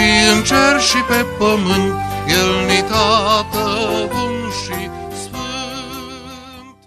și în cer și pe pământ, El ni tată bun și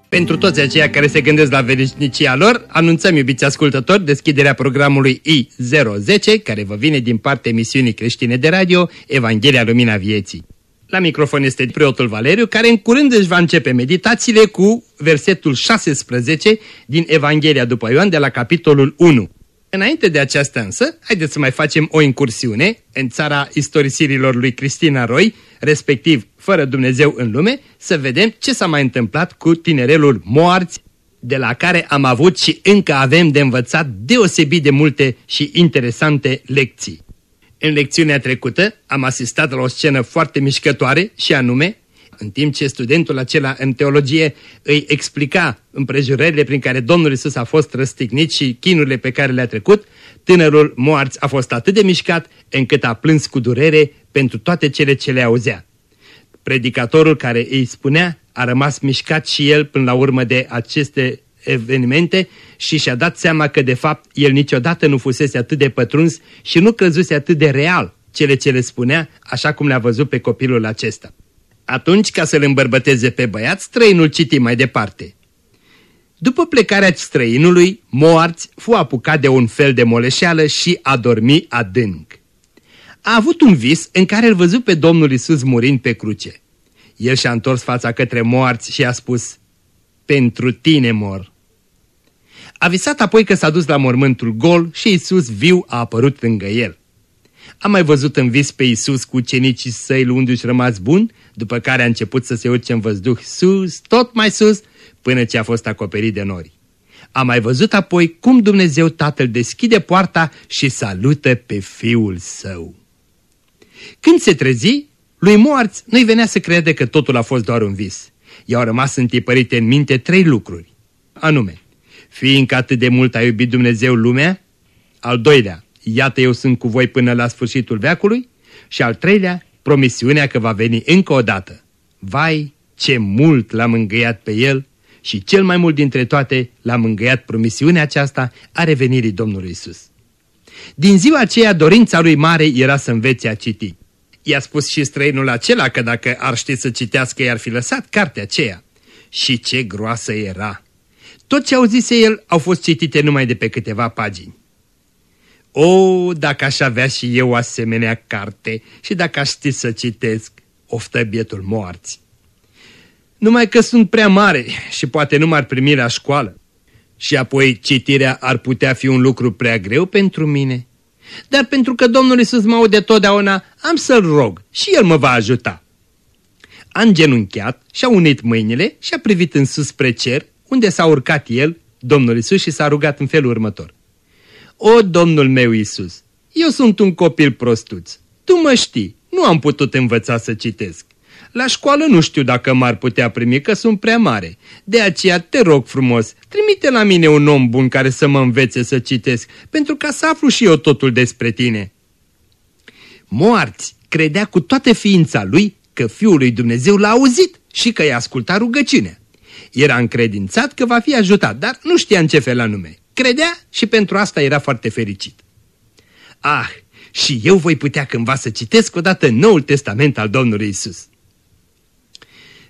pentru toți aceia care se gândesc la veșnicia lor, anunțăm, iubiți ascultători, deschiderea programului I010, care vă vine din partea emisiunii creștine de radio Evanghelia Lumina Vieții. La microfon este preotul Valeriu, care în curând își va începe meditațiile cu versetul 16 din Evanghelia după Ioan de la capitolul 1. Înainte de aceasta însă, haideți să mai facem o incursiune în țara istorisirilor lui Cristina Roy, respectiv Fără Dumnezeu în lume, să vedem ce s-a mai întâmplat cu tinerelul moarți, de la care am avut și încă avem de învățat deosebit de multe și interesante lecții. În lecțiunea trecută am asistat la o scenă foarte mișcătoare și anume în timp ce studentul acela în teologie îi explica împrejurările prin care Domnul Isus a fost răstignit și chinurile pe care le-a trecut, tânărul moarț a fost atât de mișcat încât a plâns cu durere pentru toate cele ce le auzea. Predicatorul care îi spunea a rămas mișcat și el până la urmă de aceste evenimente și și-a dat seama că de fapt el niciodată nu fusese atât de pătruns și nu crezuse atât de real cele ce le spunea, așa cum le-a văzut pe copilul acesta. Atunci, ca să-l îmbărbăteze pe băiat, străinul citi mai departe. După plecarea străinului, Moarți fu apucat de un fel de moleșeală și a dormi adânc. A avut un vis în care îl văzut pe Domnul Isus murind pe cruce. El și-a întors fața către Moarți și a spus, Pentru tine mor. A visat apoi că s-a dus la mormântul gol și Isus viu a apărut lângă el. Am mai văzut în vis pe Isus cu ucenicii săi luându-și rămas bun, după care a început să se urce în văzduh sus, tot mai sus, până ce a fost acoperit de nori. Am mai văzut apoi cum Dumnezeu Tatăl deschide poarta și salută pe Fiul Său. Când se trezi, lui Moarț nu-i venea să crede că totul a fost doar un vis. I-au rămas întipărite în minte trei lucruri, anume, fiindcă atât de mult a iubit Dumnezeu lumea, al doilea, iată eu sunt cu voi până la sfârșitul veacului, și al treilea, promisiunea că va veni încă o dată. Vai, ce mult l-a mângâiat pe el și cel mai mult dintre toate l-a mângâiat promisiunea aceasta a revenirii Domnului Isus. Din ziua aceea dorința lui mare era să învețe a citi. I-a spus și străinul acela că dacă ar ști să citească i-ar fi lăsat cartea aceea. Și ce groasă era! Tot ce auzise el au fost citite numai de pe câteva pagini. O, dacă aș avea și eu o asemenea carte și dacă aș ști să citesc, oftă bietul moarți. Numai că sunt prea mare și poate nu m-ar primi la școală. Și apoi citirea ar putea fi un lucru prea greu pentru mine. Dar pentru că Domnul Iisus mă aude totdeauna, am să-L rog și El mă va ajuta. A îngenunchiat și-a unit mâinile și a privit în sus spre cer, unde s-a urcat El, Domnul Iisus, și s-a rugat în felul următor. O, Domnul meu Iisus, eu sunt un copil prostuț. Tu mă știi, nu am putut învăța să citesc. La școală nu știu dacă m-ar putea primi, că sunt prea mare. De aceea te rog frumos, trimite la mine un om bun care să mă învețe să citesc, pentru ca să aflu și eu totul despre tine. Moarți credea cu toată ființa lui că Fiul lui Dumnezeu l-a auzit și că i-a ascultat rugăciunea. Era încredințat că va fi ajutat, dar nu știa în ce fel anume. Credea și pentru asta era foarte fericit. Ah, și eu voi putea cândva să citesc odată Noul Testament al Domnului Isus.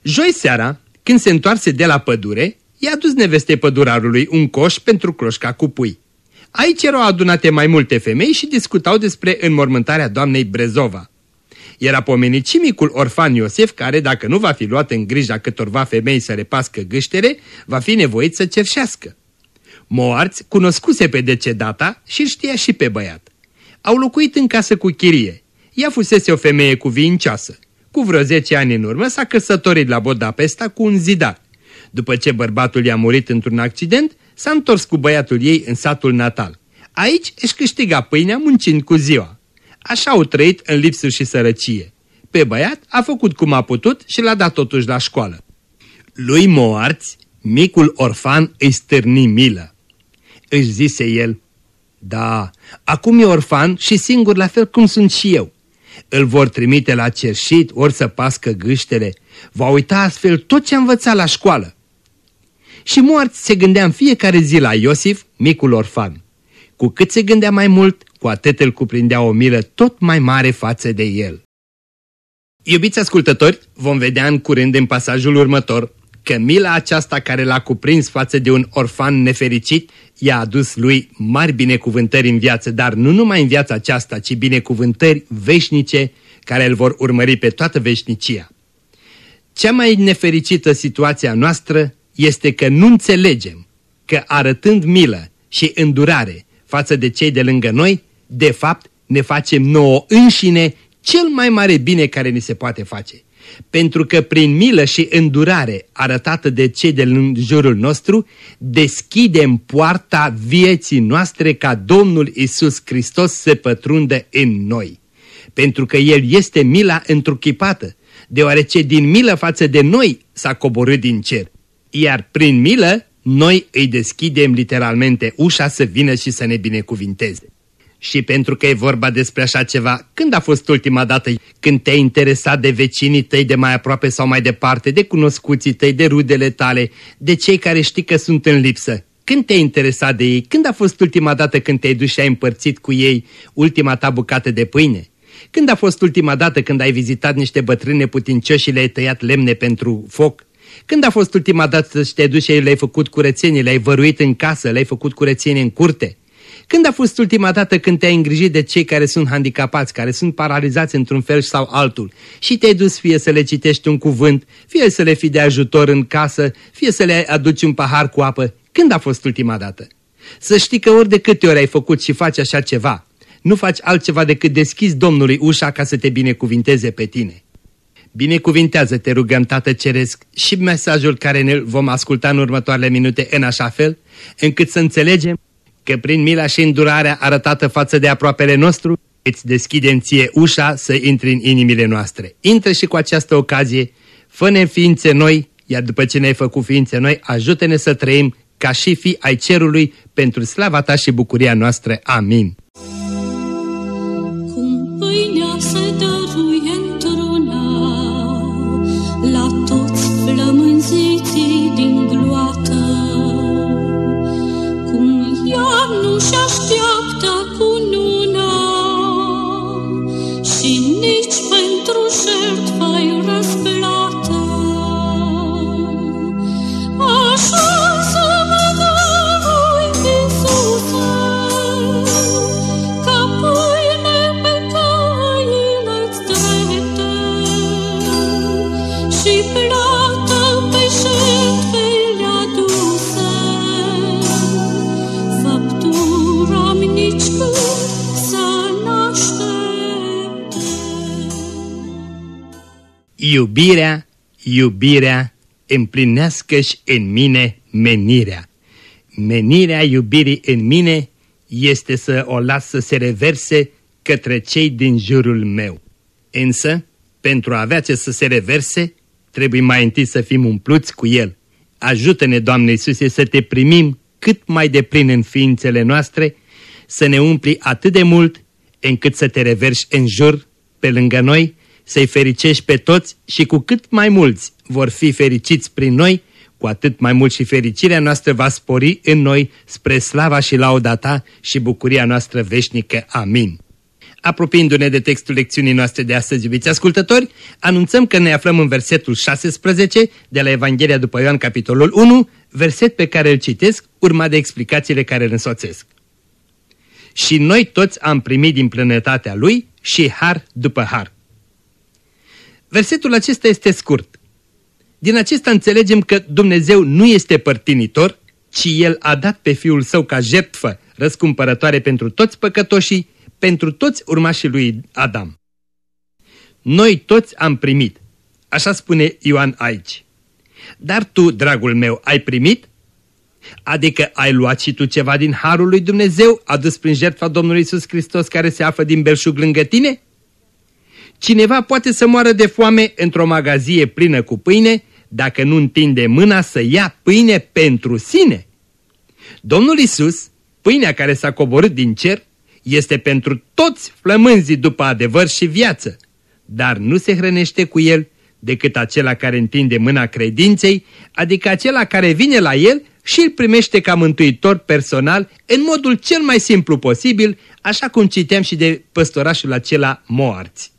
Joi seara, când se întoarse de la pădure, i-a dus nevestei pădurarului un coș pentru croșca cu pui. Aici erau adunate mai multe femei și discutau despre înmormântarea doamnei Brezova. Era pomenit și micul orfan Iosef care, dacă nu va fi luat în grija câtorva femei să repască gâștere, va fi nevoit să cerșească. Moarți cunoscuse pe decedata și știa și pe băiat. Au locuit în casă cu chirie. Ea fusese o femeie cuvincioasă. Cu vreo 10 ani în urmă s-a căsătorit la Budapesta cu un zidar. După ce bărbatul i-a murit într-un accident, s-a întors cu băiatul ei în satul natal. Aici își câștiga pâinea muncind cu ziua. Așa au trăit în lipsă și sărăcie. Pe băiat a făcut cum a putut și l-a dat totuși la școală. Lui Moarți, micul orfan îi stârni milă. Își zise el, da, acum e orfan și singur la fel cum sunt și eu. Îl vor trimite la cerșit, ori să pască gâștele. Va uita astfel tot ce a învățat la școală. Și Moarți se gândea în fiecare zi la Iosif, micul orfan. Cu cât se gândea mai mult, cu atât îl cuprindea o milă tot mai mare față de el. Iubiți ascultători, vom vedea în curând în pasajul următor că mila aceasta care l-a cuprins față de un orfan nefericit i-a adus lui mari binecuvântări în viață, dar nu numai în viața aceasta, ci binecuvântări veșnice care îl vor urmări pe toată veșnicia. Cea mai nefericită situație a noastră este că nu înțelegem că arătând milă și îndurare față de cei de lângă noi, de fapt ne facem nouă înșine cel mai mare bine care ni se poate face. Pentru că prin milă și îndurare arătată de cei de jurul nostru, deschidem poarta vieții noastre ca Domnul Isus Hristos să pătrundă în noi. Pentru că El este mila întruchipată, deoarece din milă față de noi s-a coborât din cer. Iar prin milă, noi îi deschidem literalmente ușa să vină și să ne binecuvinteze. Și pentru că e vorba despre așa ceva, când a fost ultima dată când te-ai interesat de vecinii tăi de mai aproape sau mai departe, de cunoscuții tăi, de rudele tale, de cei care știi că sunt în lipsă? Când te-ai interesat de ei? Când a fost ultima dată când te-ai dus și ai împărțit cu ei ultima ta bucată de pâine? Când a fost ultima dată când ai vizitat niște bătrâne putincioși și le-ai tăiat lemne pentru foc? Când a fost ultima dată să te duci și le-ai făcut curățenie, le-ai văruit în casă, le-ai făcut curățenie în curte? Când a fost ultima dată când te-ai îngrijit de cei care sunt handicapați, care sunt paralizați într-un fel sau altul și te-ai dus fie să le citești un cuvânt, fie să le fii de ajutor în casă, fie să le aduci un pahar cu apă? Când a fost ultima dată? Să știi că ori de câte ori ai făcut și faci așa ceva, nu faci altceva decât deschizi Domnului ușa ca să te binecuvinteze pe tine. Binecuvintează-te, rugăm, Tată Ceresc, și mesajul care ne vom asculta în următoarele minute în așa fel, încât să înțelegem că prin mila și îndurarea arătată față de aproapele nostru, îți deschide ție ușa să intri în inimile noastre. Intră și cu această ocazie, fă-ne ființe noi, iar după ce ne-ai făcut ființe noi, ajută-ne să trăim ca și fi ai cerului pentru slava ta și bucuria noastră. Amin. Cum pâinea se Iubirea, iubirea, împlinească-și în mine menirea. Menirea iubirii în mine este să o las să se reverse către cei din jurul meu. Însă, pentru a avea ce să se reverse, trebuie mai întâi să fim umpluți cu el. Ajută-ne, Doamne Iisuse, să te primim cât mai deplin în ființele noastre, să ne umpli atât de mult încât să te reverși în jur, pe lângă noi, să-i fericești pe toți și cu cât mai mulți vor fi fericiți prin noi, cu atât mai mult și fericirea noastră va spori în noi spre slava și lauda ta și bucuria noastră veșnică. Amin. Apropiindu-ne de textul lecțiunii noastre de astăzi, iubiți ascultători, anunțăm că ne aflăm în versetul 16 de la Evanghelia după Ioan, capitolul 1, verset pe care îl citesc, urma de explicațiile care îl însoțesc. Și noi toți am primit din plenătatea Lui și har după har. Versetul acesta este scurt. Din acesta înțelegem că Dumnezeu nu este părtinitor, ci El a dat pe Fiul Său ca jertfă răscumpărătoare pentru toți păcătoșii, pentru toți urmașii lui Adam. Noi toți am primit, așa spune Ioan aici. Dar tu, dragul meu, ai primit? Adică ai luat și tu ceva din Harul lui Dumnezeu adus prin jertfa Domnului Isus Hristos care se află din belșug lângă tine? Cineva poate să moară de foame într-o magazie plină cu pâine dacă nu întinde mâna să ia pâine pentru sine. Domnul Isus, pâinea care s-a coborât din cer, este pentru toți flămânzii după adevăr și viață, dar nu se hrănește cu el decât acela care întinde mâna credinței, adică acela care vine la el și îl primește ca mântuitor personal în modul cel mai simplu posibil, așa cum citeam și de păstorașul acela Moarți.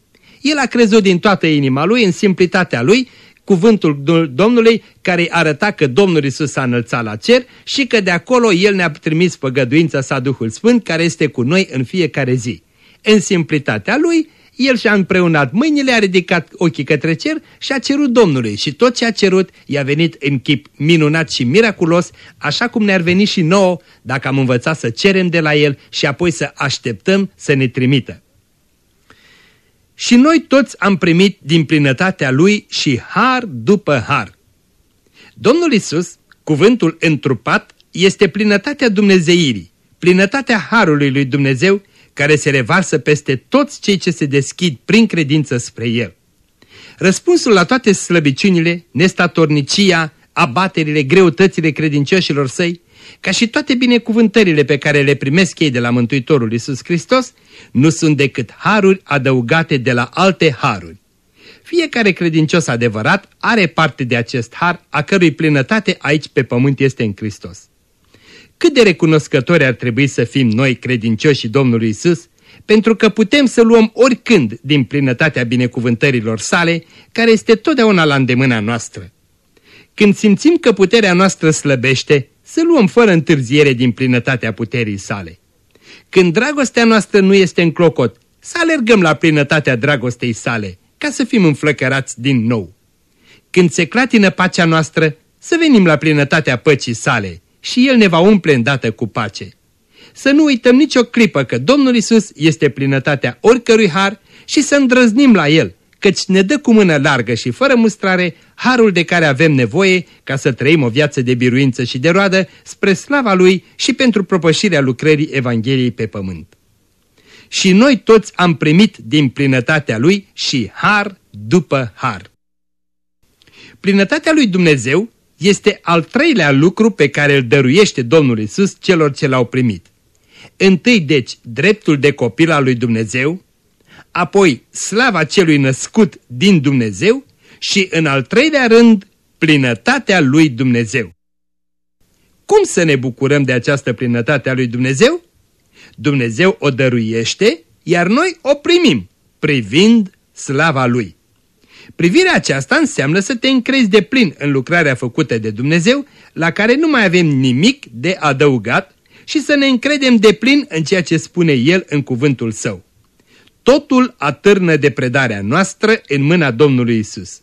El a crezut din toată inima lui, în simplitatea lui, cuvântul Domnului care arăta că Domnul Isus s-a înălțat la cer și că de acolo El ne-a trimis păgăduința sa Duhul Sfânt care este cu noi în fiecare zi. În simplitatea lui, el și-a împreunat mâinile, a ridicat ochii către cer și a cerut Domnului și tot ce a cerut i-a venit în chip minunat și miraculos, așa cum ne-ar veni și nouă dacă am învățat să cerem de la El și apoi să așteptăm să ne trimită. Și noi toți am primit din plinătatea Lui și har după har. Domnul Isus, cuvântul întrupat, este plinătatea Dumnezeirii, plinătatea Harului lui Dumnezeu, care se revarsă peste toți cei ce se deschid prin credință spre El. Răspunsul la toate slăbiciunile, nestatornicia, abaterile, greutățile credincioșilor săi, ca și toate binecuvântările pe care le primesc ei de la Mântuitorul Iisus Hristos, nu sunt decât haruri adăugate de la alte haruri. Fiecare credincios adevărat are parte de acest har, a cărui plinătate aici pe pământ este în Hristos. Cât de recunoscători ar trebui să fim noi credincioși Domnului Isus, pentru că putem să luăm oricând din plinătatea binecuvântărilor sale, care este totdeauna la îndemâna noastră. Când simțim că puterea noastră slăbește, să luăm fără întârziere din plinătatea puterii sale. Când dragostea noastră nu este în clocot, să alergăm la plinătatea dragostei sale, ca să fim înflăcărați din nou. Când se clatină pacea noastră, să venim la plinătatea păcii sale și El ne va umple îndată cu pace. Să nu uităm nicio clipă că Domnul Isus este plinătatea oricărui har și să îndrăznim la El, căci ne dă cu mână largă și fără mustrare harul de care avem nevoie ca să trăim o viață de biruință și de roadă spre slava Lui și pentru propășirea lucrării Evangheliei pe pământ. Și noi toți am primit din plinătatea Lui și har după har. Plinătatea Lui Dumnezeu este al treilea lucru pe care îl dăruiește Domnul Isus celor ce l-au primit. Întâi deci dreptul de copil al lui Dumnezeu, apoi slava celui născut din Dumnezeu și în al treilea rând plinătatea lui Dumnezeu. Cum să ne bucurăm de această plinătate a lui Dumnezeu? Dumnezeu o dăruiește, iar noi o primim, privind slava lui. Privirea aceasta înseamnă să te încrezi de plin în lucrarea făcută de Dumnezeu, la care nu mai avem nimic de adăugat și să ne încredem de plin în ceea ce spune El în cuvântul Său. Totul atârnă de predarea noastră în mâna Domnului Isus.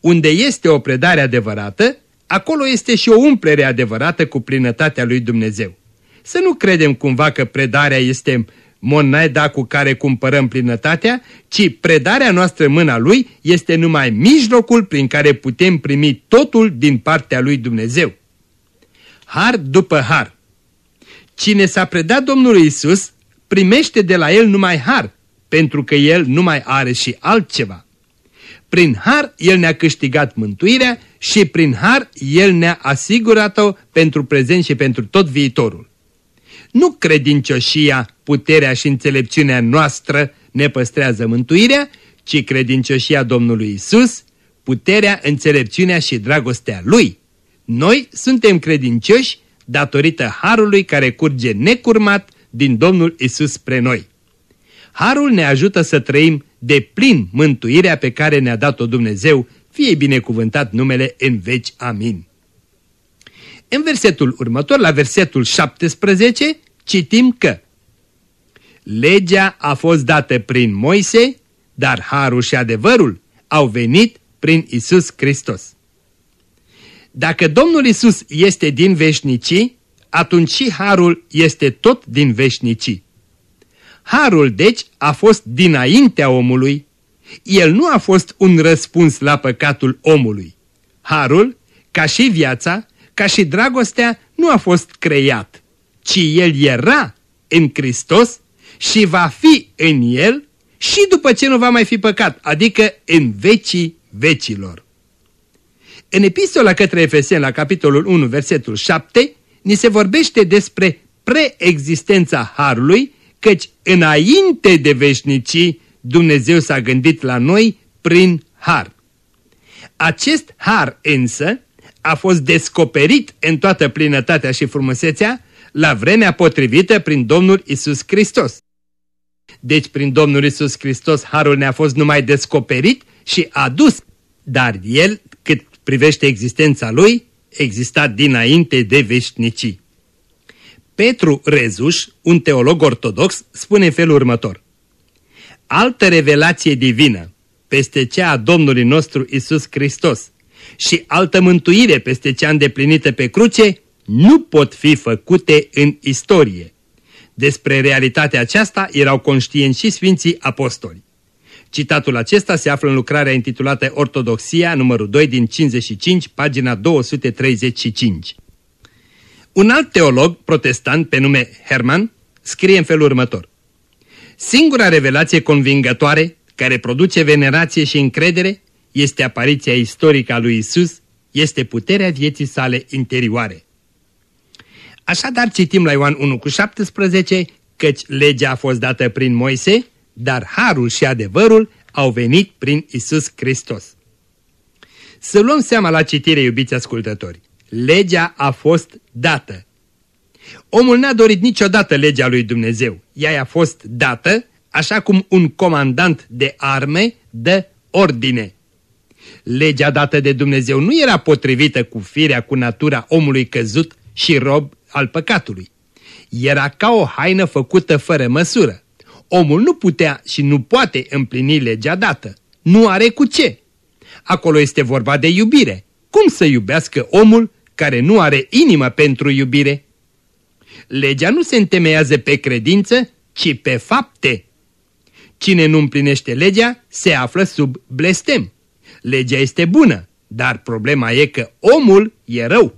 Unde este o predare adevărată, acolo este și o umplere adevărată cu plinătatea lui Dumnezeu. Să nu credem cumva că predarea este moneda cu care cumpărăm plinătatea, ci predarea noastră în mâna lui este numai mijlocul prin care putem primi totul din partea lui Dumnezeu. Har după har. Cine s-a predat Domnului Isus, primește de la el numai har, pentru că el nu mai are și altceva. Prin har el ne-a câștigat mântuirea și prin har el ne-a asigurat-o pentru prezent și pentru tot viitorul. Nu credincioșia, puterea și înțelepciunea noastră ne păstrează mântuirea, ci credincioșia Domnului Isus, puterea, înțelepciunea și dragostea Lui. Noi suntem credincioși datorită Harului care curge necurmat din Domnul Isus spre noi. Harul ne ajută să trăim de plin mântuirea pe care ne-a dat-o Dumnezeu, fie binecuvântat numele în veci. Amin. În versetul următor, la versetul 17, citim că Legea a fost dată prin Moise, dar harul și adevărul au venit prin Isus Hristos. Dacă Domnul Isus este din veșnicii, atunci și harul este tot din veșnicii. Harul, deci, a fost dinaintea omului. El nu a fost un răspuns la păcatul omului. Harul, ca și viața, ca și dragostea nu a fost creat, ci el era în Hristos și va fi în el și după ce nu va mai fi păcat, adică în vecii vecilor. În epistola către Efeseni, la capitolul 1, versetul 7, ni se vorbește despre preexistența Harului, căci înainte de veșnicii Dumnezeu s-a gândit la noi prin Har. Acest Har însă a fost descoperit în toată plinătatea și frumusețea la vremea potrivită prin Domnul Isus Hristos. Deci prin Domnul Isus Hristos Harul ne-a fost numai descoperit și adus, dar El, cât privește existența Lui, exista dinainte de veșnicii. Petru Rezuș, un teolog ortodox, spune în felul următor. Altă revelație divină peste cea a Domnului nostru Isus Hristos și altă mântuire peste cea îndeplinită pe cruce nu pot fi făcute în istorie. Despre realitatea aceasta erau conștienți și Sfinții Apostoli. Citatul acesta se află în lucrarea intitulată Ortodoxia, numărul 2 din 55, pagina 235. Un alt teolog protestant pe nume Herman scrie în felul următor. Singura revelație convingătoare care produce venerație și încredere este apariția istorică a lui Isus, este puterea vieții sale interioare. Așadar citim la Ioan 1 cu 17 căci legea a fost dată prin Moise, dar harul și adevărul au venit prin Isus Hristos. Să luăm seama la citire, iubiți ascultători. Legea a fost dată. Omul n-a dorit niciodată legea lui Dumnezeu. Ea a fost dată așa cum un comandant de arme dă ordine. Legea dată de Dumnezeu nu era potrivită cu firea, cu natura omului căzut și rob al păcatului. Era ca o haină făcută fără măsură. Omul nu putea și nu poate împlini legea dată. Nu are cu ce. Acolo este vorba de iubire. Cum să iubească omul care nu are inimă pentru iubire? Legea nu se întemeiază pe credință, ci pe fapte. Cine nu împlinește legea se află sub blestem. Legea este bună, dar problema e că omul e rău.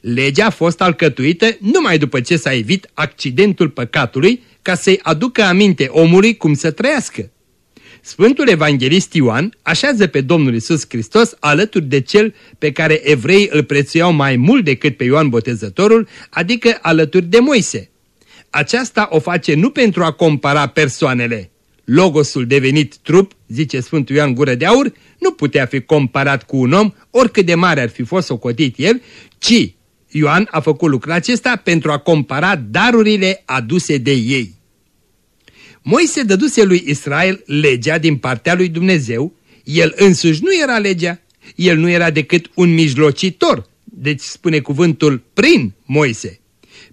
Legea a fost alcătuită numai după ce s-a evit accidentul păcatului ca să-i aducă aminte omului cum să trăiască. Sfântul Evanghelist Ioan așează pe Domnul Isus Hristos alături de cel pe care evreii îl prețuiau mai mult decât pe Ioan Botezătorul, adică alături de Moise. Aceasta o face nu pentru a compara persoanele. Logosul devenit trup, zice Sfântul Ioan Gură de Aur, nu putea fi comparat cu un om, oricât de mare ar fi fost socotit el, ci Ioan a făcut lucrul acesta pentru a compara darurile aduse de ei. Moise dăduse lui Israel legea din partea lui Dumnezeu, el însuși nu era legea, el nu era decât un mijlocitor, deci spune cuvântul prin Moise.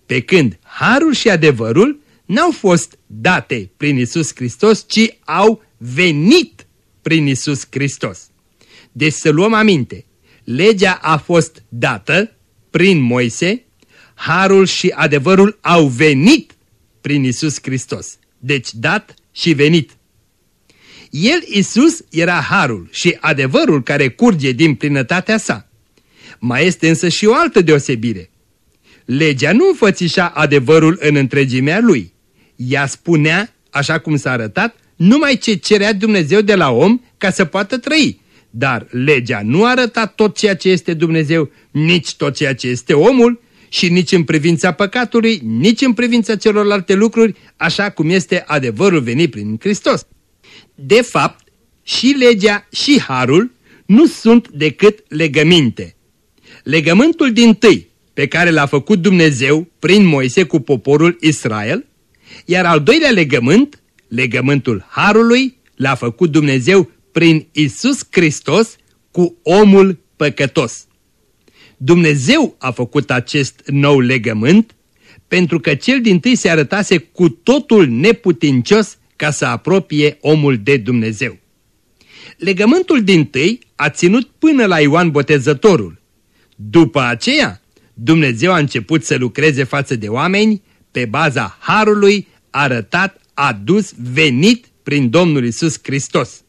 Pe când harul și adevărul n-au fost date prin Isus Hristos, ci au venit prin Isus Hristos. Deci să luăm aminte, legea a fost dată prin Moise, harul și adevărul au venit prin Isus Hristos. Deci dat și venit. El, Isus, era harul și adevărul care curge din plinătatea sa. Mai este însă și o altă deosebire. Legea nu înfățișa adevărul în întregimea lui. Ea spunea, așa cum s-a arătat, numai ce cerea Dumnezeu de la om ca să poată trăi. Dar legea nu arăta tot ceea ce este Dumnezeu, nici tot ceea ce este omul, și nici în privința păcatului, nici în privința celorlalte lucruri, așa cum este adevărul venit prin Hristos. De fapt, și legea și harul nu sunt decât legăminte. Legământul din tâi, pe care l-a făcut Dumnezeu prin Moise cu poporul Israel, iar al doilea legământ, legământul Harului, l-a făcut Dumnezeu prin Isus Hristos cu omul păcătos. Dumnezeu a făcut acest nou legământ pentru că cel din tâi se arătase cu totul neputincios ca să apropie omul de Dumnezeu. Legământul din tâi a ținut până la Ioan Botezătorul. După aceea, Dumnezeu a început să lucreze față de oameni pe baza harului arătat, adus, venit prin Domnul Isus Hristos.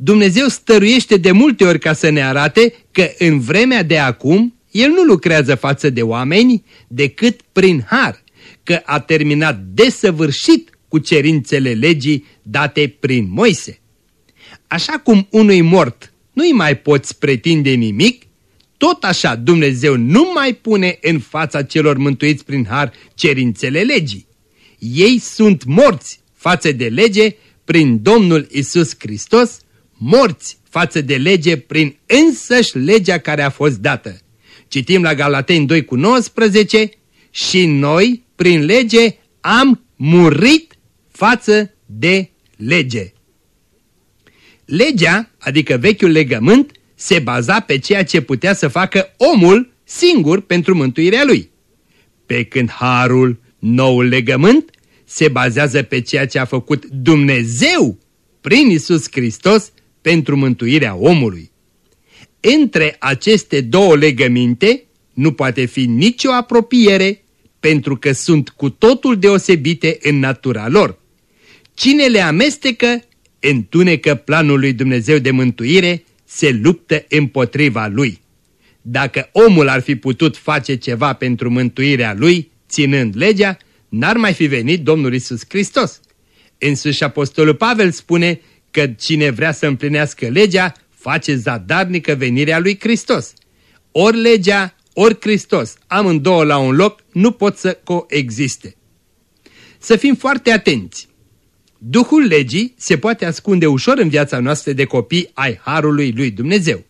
Dumnezeu stăruiește de multe ori ca să ne arate că în vremea de acum El nu lucrează față de oameni decât prin har, că a terminat desăvârșit cu cerințele legii date prin Moise. Așa cum unui mort nu-i mai poți pretinde nimic, tot așa Dumnezeu nu mai pune în fața celor mântuiți prin har cerințele legii. Ei sunt morți față de lege prin Domnul Isus Hristos, morți față de lege prin însăși legea care a fost dată. Citim la Galateni 2 cu 19 și noi, prin lege, am murit față de lege. Legea, adică vechiul legământ, se baza pe ceea ce putea să facă omul singur pentru mântuirea lui. Pe când harul, noul legământ, se bazează pe ceea ce a făcut Dumnezeu prin Isus Hristos pentru mântuirea omului. Între aceste două legăminte nu poate fi nicio apropiere pentru că sunt cu totul deosebite în natura lor. Cine le amestecă, întunecă planul lui Dumnezeu de mântuire, se luptă împotriva lui. Dacă omul ar fi putut face ceva pentru mântuirea lui, ținând legea, n-ar mai fi venit Domnul Isus Hristos. Însuși Apostolul Pavel spune că cine vrea să împlinească legea, face zadarnică venirea lui Hristos. Ori legea, ori Hristos, amândouă la un loc, nu pot să coexiste. Să fim foarte atenți. Duhul legii se poate ascunde ușor în viața noastră de copii ai Harului lui Dumnezeu.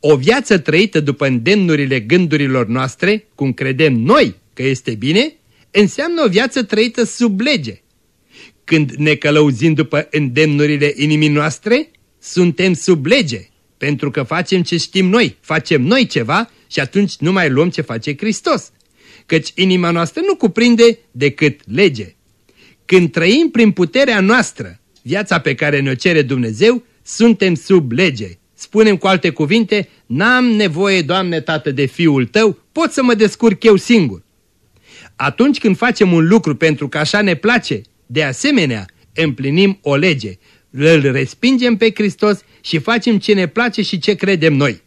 O viață trăită după îndemnurile gândurilor noastre, cum credem noi că este bine, înseamnă o viață trăită sub lege. Când ne călăuzim după îndemnurile inimii noastre, suntem sub lege, pentru că facem ce știm noi, facem noi ceva și atunci nu mai luăm ce face Hristos. Căci inima noastră nu cuprinde decât lege. Când trăim prin puterea noastră, viața pe care ne-o cere Dumnezeu, suntem sub lege. Spunem cu alte cuvinte, n-am nevoie, Doamne, Tată, de Fiul Tău, pot să mă descurc eu singur. Atunci când facem un lucru pentru că așa ne place, de asemenea, împlinim o lege, îl respingem pe Hristos și facem ce ne place și ce credem noi.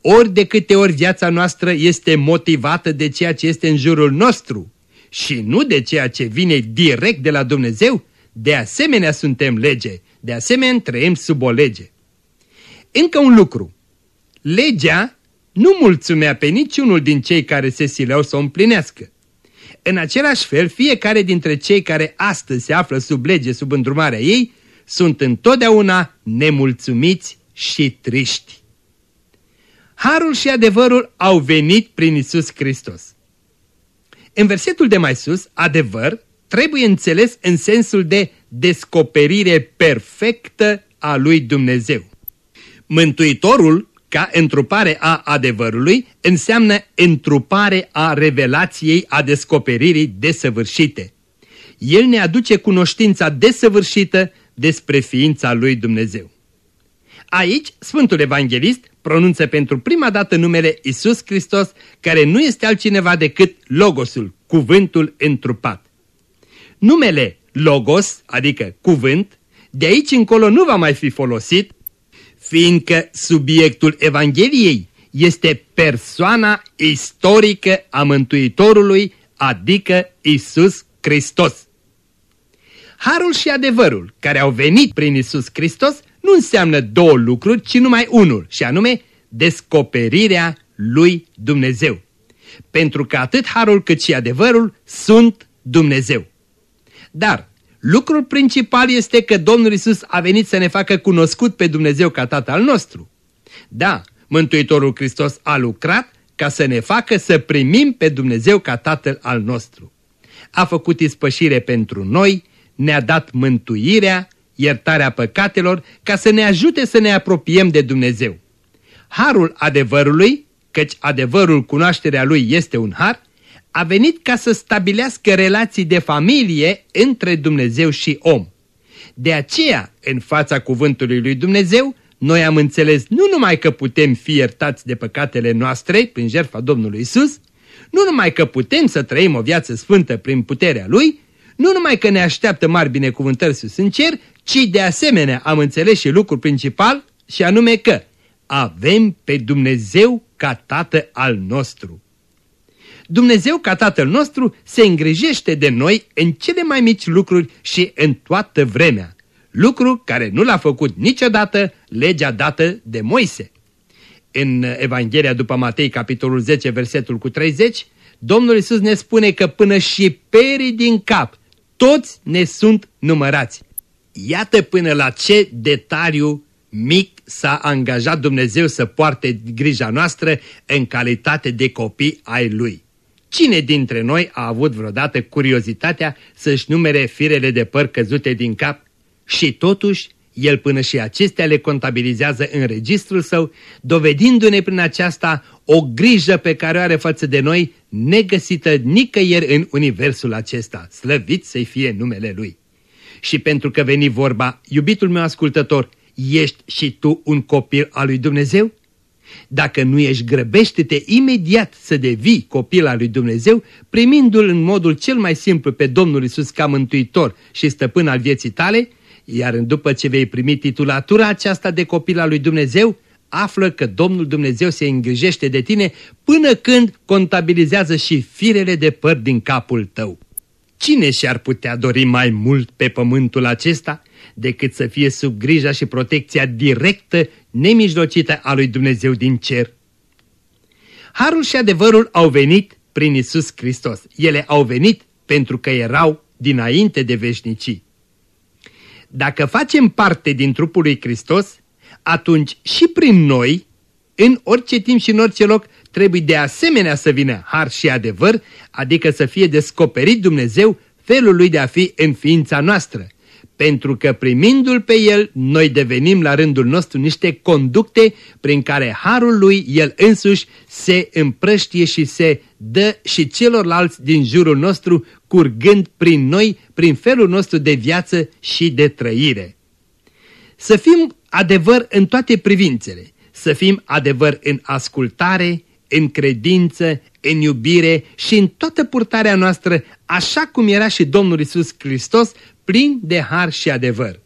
Ori de câte ori viața noastră este motivată de ceea ce este în jurul nostru și nu de ceea ce vine direct de la Dumnezeu, de asemenea suntem lege, de asemenea trăim sub o lege. Încă un lucru. Legea nu mulțumea pe niciunul din cei care se sileau să o împlinească. În același fel, fiecare dintre cei care astăzi se află sub lege, sub îndrumarea ei, sunt întotdeauna nemulțumiți și triști. Harul și adevărul au venit prin Isus Hristos. În versetul de mai sus, adevăr trebuie înțeles în sensul de descoperire perfectă a lui Dumnezeu. Mântuitorul, ca întrupare a adevărului, înseamnă întrupare a revelației, a descoperirii desăvârșite. El ne aduce cunoștința desăvârșită despre ființa lui Dumnezeu. Aici, Sfântul Evanghelist pronunță pentru prima dată numele Isus Hristos, care nu este altcineva decât Logosul, cuvântul întrupat. Numele Logos, adică cuvânt, de aici încolo nu va mai fi folosit, fiindcă subiectul Evangheliei este persoana istorică a Mântuitorului, adică Isus Hristos. Harul și adevărul care au venit prin Isus Hristos nu înseamnă două lucruri, ci numai unul, și anume descoperirea lui Dumnezeu. Pentru că atât harul cât și adevărul sunt Dumnezeu. Dar lucrul principal este că Domnul Isus a venit să ne facă cunoscut pe Dumnezeu ca Tatăl nostru. Da, Mântuitorul Hristos a lucrat ca să ne facă să primim pe Dumnezeu ca Tatăl al nostru. A făcut ispășire pentru noi, ne-a dat mântuirea, iertarea păcatelor, ca să ne ajute să ne apropiem de Dumnezeu. Harul adevărului, căci adevărul cunoașterea lui este un har, a venit ca să stabilească relații de familie între Dumnezeu și om. De aceea, în fața cuvântului lui Dumnezeu, noi am înțeles nu numai că putem fi iertați de păcatele noastre prin jertfa Domnului Isus, nu numai că putem să trăim o viață sfântă prin puterea Lui, nu numai că ne așteaptă mari binecuvântări sus în cer, ci de asemenea am înțeles și lucrul principal și anume că avem pe Dumnezeu ca Tată al nostru. Dumnezeu ca Tatăl nostru se îngrijește de noi în cele mai mici lucruri și în toată vremea, lucru care nu l-a făcut niciodată legea dată de Moise. În Evanghelia după Matei, capitolul 10, versetul cu 30, Domnul Isus ne spune că până și perii din cap, toți ne sunt numărați. Iată până la ce detaliu mic s-a angajat Dumnezeu să poarte grija noastră în calitate de copii ai Lui. Cine dintre noi a avut vreodată curiozitatea să-și numere firele de păr căzute din cap? Și totuși, el până și acestea le contabilizează în registrul său, dovedindu-ne prin aceasta o grijă pe care o are față de noi, negăsită nicăieri în universul acesta. Slăvit să-i fie numele Lui. Și pentru că veni vorba, iubitul meu ascultător, ești și tu un copil al lui Dumnezeu? Dacă nu ești, grăbește-te imediat să devii copil al lui Dumnezeu, primindu-L în modul cel mai simplu pe Domnul Isus ca mântuitor și stăpân al vieții tale, iar după ce vei primi titulatura aceasta de copil al lui Dumnezeu, află că Domnul Dumnezeu se îngrijește de tine până când contabilizează și firele de păr din capul tău. Cine și-ar putea dori mai mult pe pământul acesta decât să fie sub grija și protecția directă, nemijlocită a lui Dumnezeu din cer? Harul și adevărul au venit prin Isus Hristos. Ele au venit pentru că erau dinainte de veșnicii. Dacă facem parte din trupul lui Hristos, atunci și prin noi, în orice timp și în orice loc, trebuie de asemenea să vină har și adevăr, adică să fie descoperit Dumnezeu felul lui de a fi în ființa noastră. Pentru că primindu-l pe el, noi devenim la rândul nostru niște conducte prin care harul lui el însuși se împrăștie și se dă și celorlalți din jurul nostru, curgând prin noi, prin felul nostru de viață și de trăire. Să fim adevăr în toate privințele, să fim adevăr în ascultare, în credință, în iubire și în toată purtarea noastră, așa cum era și Domnul Isus Hristos, plin de har și adevăr.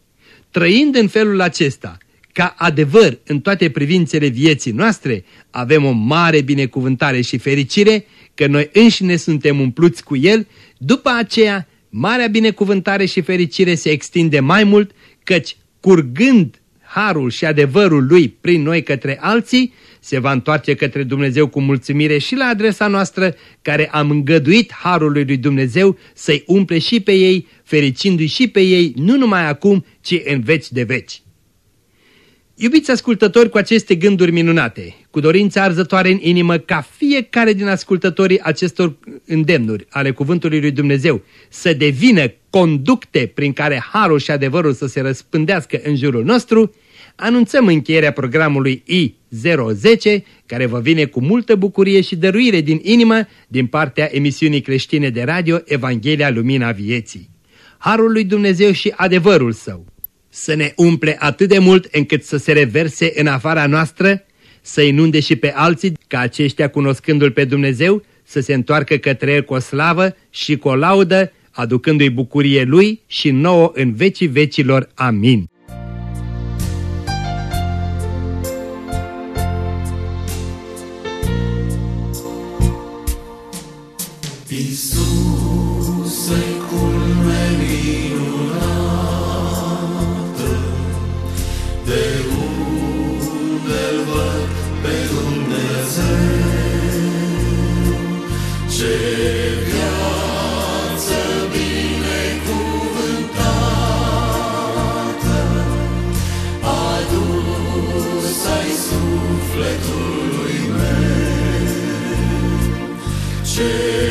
Trăind în felul acesta, ca adevăr în toate privințele vieții noastre, avem o mare binecuvântare și fericire că noi înșine suntem umpluți cu El, după aceea marea binecuvântare și fericire se extinde mai mult, căci curgând harul și adevărul lui prin noi către alții, se va întoarce către Dumnezeu cu mulțumire și la adresa noastră, care am îngăduit harul lui Dumnezeu să-i umple și pe ei, fericindu-i și pe ei, nu numai acum, ci în veci de veci. Iubiți ascultători cu aceste gânduri minunate, cu dorința arzătoare în inimă ca fiecare din ascultătorii acestor îndemnuri ale Cuvântului lui Dumnezeu să devină conducte prin care harul și adevărul să se răspândească în jurul nostru, anunțăm încheierea programului I010, care vă vine cu multă bucurie și dăruire din inimă din partea emisiunii creștine de radio Evanghelia Lumina Vieții. Harul lui Dumnezeu și adevărul său să ne umple atât de mult încât să se reverse în afara noastră, să inunde și pe alții, ca aceștia cunoscându-L pe Dumnezeu, să se întoarcă către El cu o slavă și cu o laudă, aducându-i bucurie Lui și nouă în vecii vecilor. Amin. sufletului meu. Ce